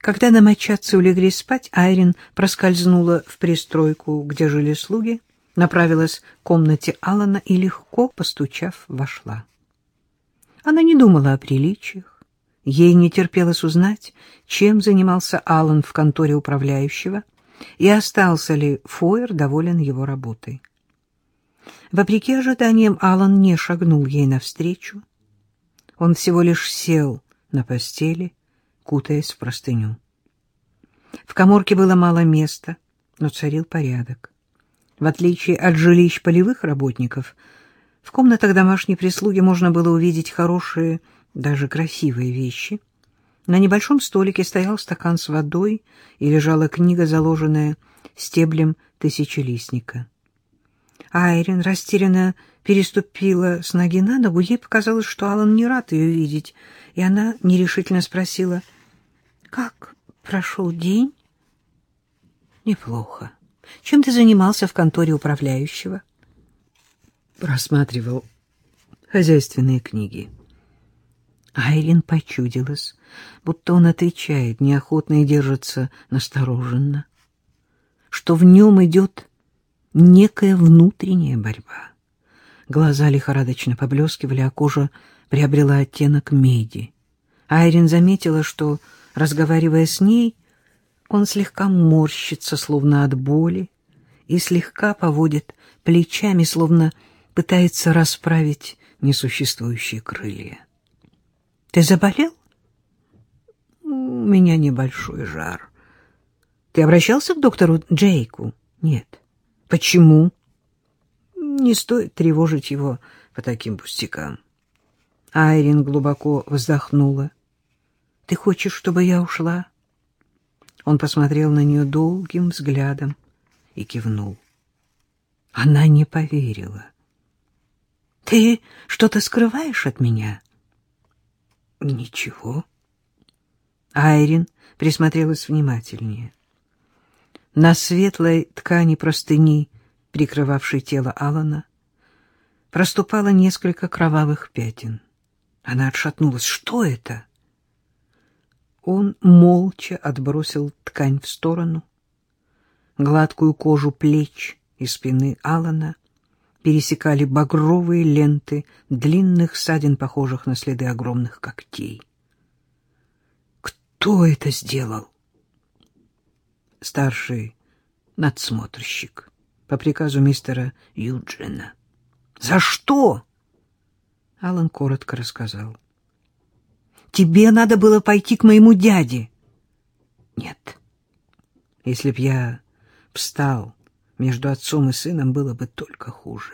Когда домочадцы улеглись спать, Айрин проскользнула в пристройку, где жили слуги, направилась к комнате Алана и, легко постучав, вошла. Она не думала о приличиях. Ей не терпелось узнать, чем занимался Алан в конторе управляющего и остался ли Фойер доволен его работой. Вопреки ожиданиям, Алан не шагнул ей навстречу. Он всего лишь сел на постели, кутаясь в простыню. В коморке было мало места, но царил порядок. В отличие от жилищ полевых работников, в комнатах домашней прислуги можно было увидеть хорошие, даже красивые вещи. На небольшом столике стоял стакан с водой и лежала книга, заложенная стеблем тысячелистника. Айрин растерянно переступила с ноги на ногу. Ей показалось, что Алан не рад ее видеть, и она нерешительно спросила, «Как прошел день?» «Неплохо. Чем ты занимался в конторе управляющего?» Просматривал хозяйственные книги. Айрин почудилась, будто он отвечает неохотно и держится настороженно, что в нем идет некая внутренняя борьба. Глаза лихорадочно поблескивали, а кожа приобрела оттенок меди. Айрин заметила, что, разговаривая с ней, он слегка морщится, словно от боли, и слегка поводит плечами, словно пытается расправить несуществующие крылья. — Ты заболел? — У меня небольшой жар. — Ты обращался к доктору Джейку? — Нет. Почему? Не стоит тревожить его по таким пустякам. Айрин глубоко вздохнула. Ты хочешь, чтобы я ушла? Он посмотрел на нее долгим взглядом и кивнул. Она не поверила. Ты что-то скрываешь от меня? Ничего. Айрин присмотрелась внимательнее. На светлой ткани простыни, прикрывавшей тело Алана, проступало несколько кровавых пятен. Она отшатнулась. Что это? Он молча отбросил ткань в сторону. Гладкую кожу плеч и спины Алана пересекали багровые ленты длинных ссадин, похожих на следы огромных когтей. Кто это сделал? старший надсмотрщик по приказу мистера Юджина. За что? Алан коротко рассказал. Тебе надо было пойти к моему дяде. Нет. Если б я встал между отцом и сыном, было бы только хуже.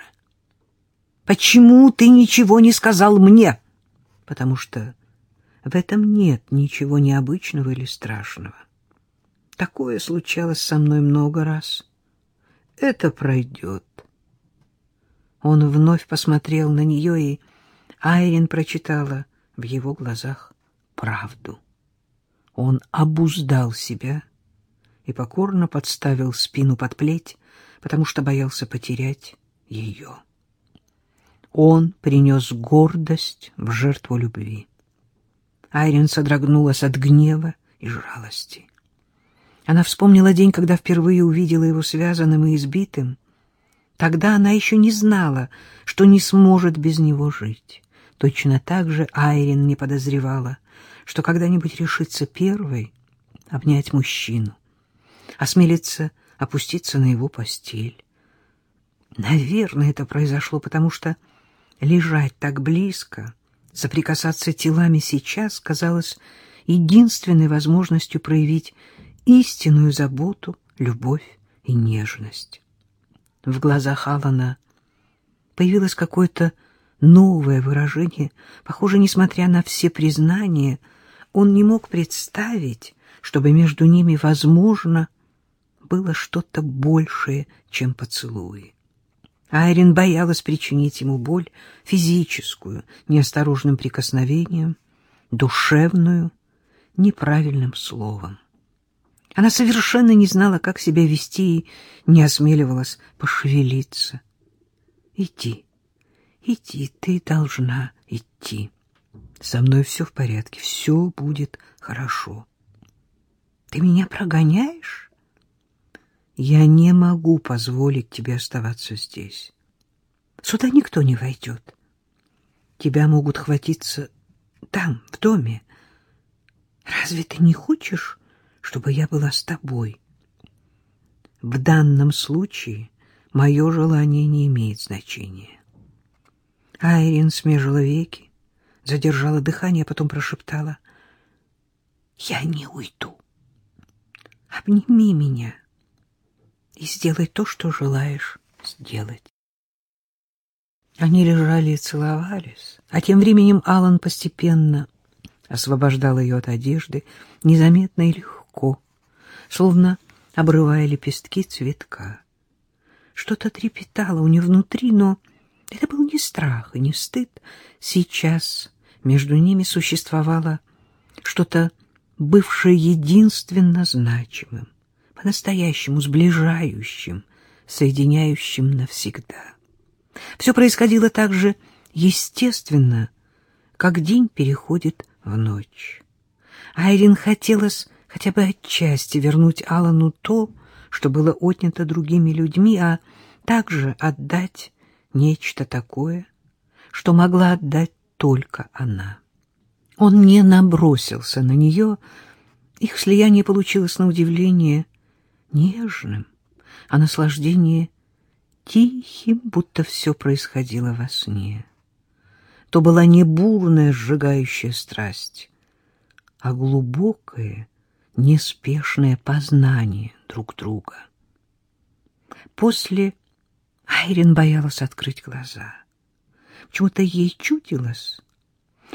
Почему ты ничего не сказал мне? Потому что в этом нет ничего необычного или страшного. Такое случалось со мной много раз. Это пройдет. Он вновь посмотрел на нее, и Айрин прочитала в его глазах правду. Он обуздал себя и покорно подставил спину под плеть, потому что боялся потерять ее. Он принес гордость в жертву любви. Айрин содрогнулась от гнева и жалости. Она вспомнила день, когда впервые увидела его связанным и избитым. Тогда она еще не знала, что не сможет без него жить. Точно так же Айрин не подозревала, что когда-нибудь решится первой обнять мужчину, осмелится опуститься на его постель. Наверное, это произошло потому, что лежать так близко, соприкасаться телами сейчас казалось единственной возможностью проявить истинную заботу, любовь и нежность. В глазах Алана появилось какое-то новое выражение. Похоже, несмотря на все признания, он не мог представить, чтобы между ними, возможно, было что-то большее, чем поцелуи. Айрин боялась причинить ему боль физическую, неосторожным прикосновением, душевную, неправильным словом. Она совершенно не знала, как себя вести и не осмеливалась пошевелиться. Иди, иди, ты должна идти. Со мной все в порядке, все будет хорошо. Ты меня прогоняешь? Я не могу позволить тебе оставаться здесь. Сюда никто не войдет. Тебя могут хватиться там, в доме. Разве ты не хочешь, чтобы я была с тобой? В данном случае мое желание не имеет значения. Айрин смежила веки, задержала дыхание, а потом прошептала. «Я не уйду. Обними меня и сделай то, что желаешь сделать». Они лежали и целовались, а тем временем Алан постепенно освобождал ее от одежды, незаметно и легко, словно обрывая лепестки цветка. Что-то трепетало у нее внутри, но это был не страх и не стыд. Сейчас между ними существовало что-то, бывшее единственно значимым, по-настоящему сближающим, соединяющим навсегда. Все происходило так же естественно, как день переходит в ночь. Айрин хотелось хотя бы отчасти вернуть Алану то, что было отнято другими людьми, а также отдать нечто такое, что могла отдать только она. Он не набросился на нее, их слияние получилось на удивление нежным, а наслаждение тихим, будто все происходило во сне. То была не бурная сжигающая страсть, а глубокое, неспешное познание друг друга. После Айрин боялась открыть глаза. Почему-то ей чудилось,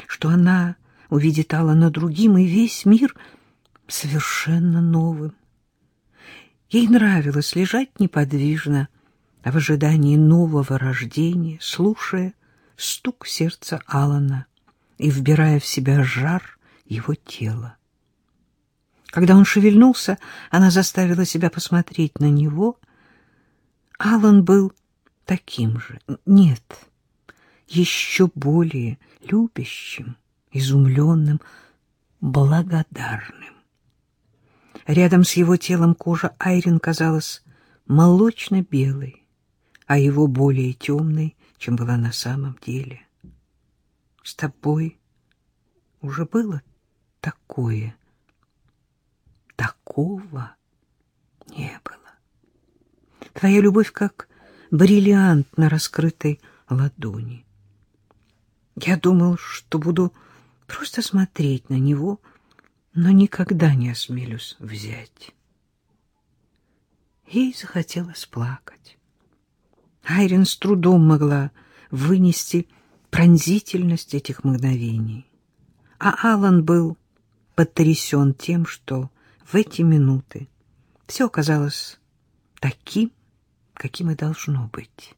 что она увидит Алана другим, и весь мир совершенно новым. Ей нравилось лежать неподвижно, в ожидании нового рождения, слушая стук сердца Алана и вбирая в себя жар его тела. Когда он шевельнулся, она заставила себя посмотреть на него. Алан был таким же, нет, еще более любящим, изумленным, благодарным. Рядом с его телом кожа Айрин казалась молочно-белой, а его более темной, чем была на самом деле. С тобой уже было такое. Такого не было. Твоя любовь как бриллиант на раскрытой ладони. Я думал, что буду просто смотреть на него, но никогда не осмелюсь взять. Ей захотелось плакать. Айрин с трудом могла вынести пронзительность этих мгновений. А Алан был потрясен тем, что в эти минуты все оказалось таким, каким и должно быть.